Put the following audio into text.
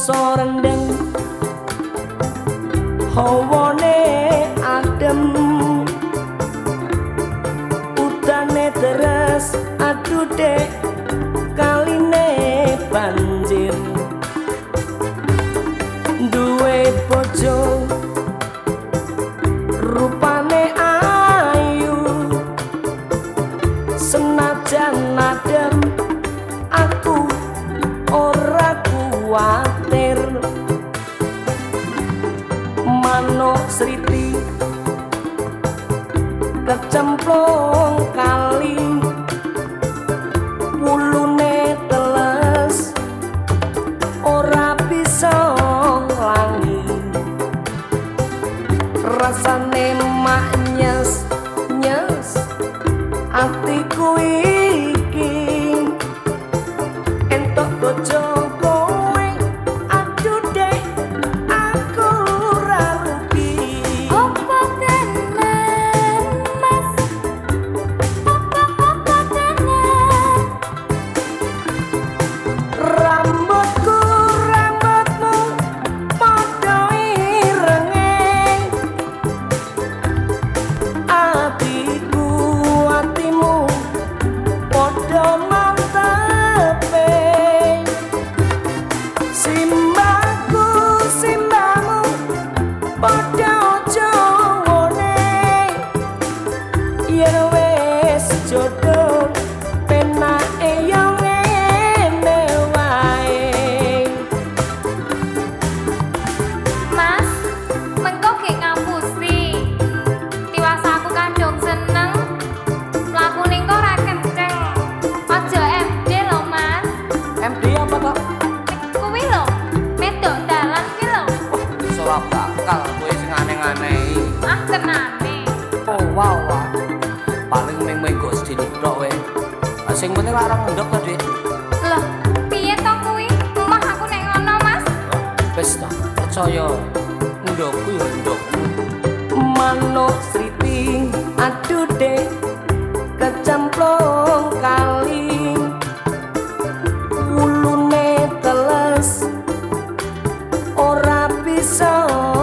mangsa rendeng hawane adem. Udane deres aduh dek. Kaline banjir. Duwe bojo. Rupane sriti kecemplung kali. Wulune teles. Ora bisa nglangi. Rasane mak Ora bakal kowe sing aneh-aneh. Ah kenane Oh wow. wow. Paling ning menggo sedhik tok wae. Ah, Sing penting ora ngendok to, Dik. Loh piye to kuwi Omah aku nek ngono mas Wis ta, percaya. Ndokku ya ndokku. manuk sriti aduh ora